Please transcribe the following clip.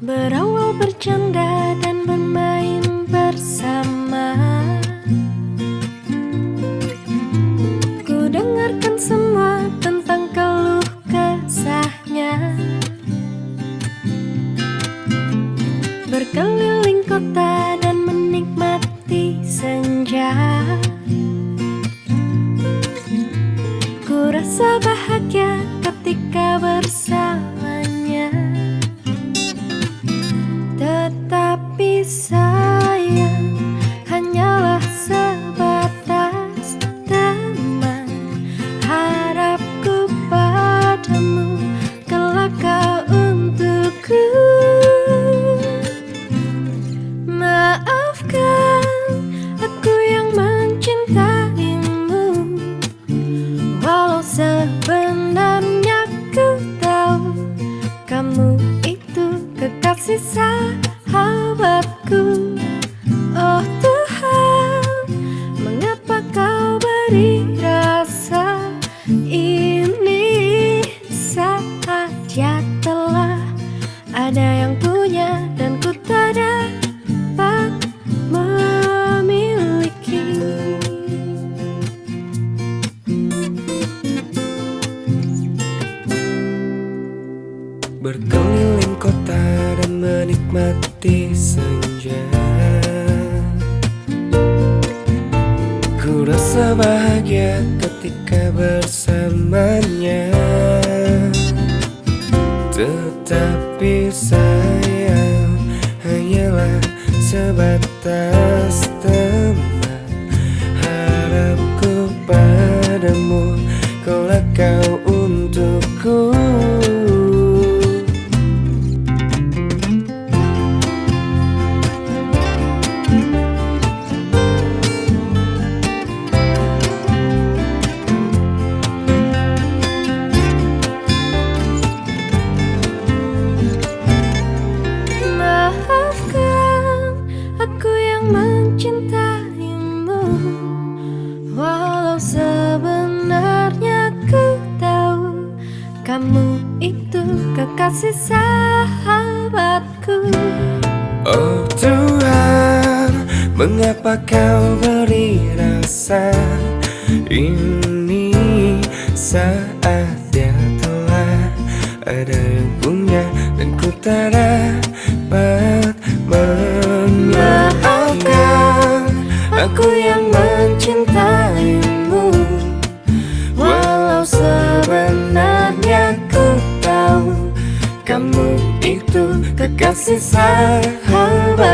Berawal bercanda dan bermain bersama. Ku dengarkan semua tentang keluh kesahnya. Berkeliling kota dan menikmati senja. Ku rasa bahagia ketika bersama. Menikmati senja. Ku rasa bahagia ketika bersamanya. Tetapi sayang hanyalah sebatas teman. Harapku padamu Kaulah kau untukku sebenarnya ku tahu Kamu itu kekasih sahabatku. Oh Tuhan, mengapa kau beri rasa ini saat dia telah ada yang punya dan ku tak dapat memaafkan Aku yang mencintaimu Kamu itu kekasih sahabatku.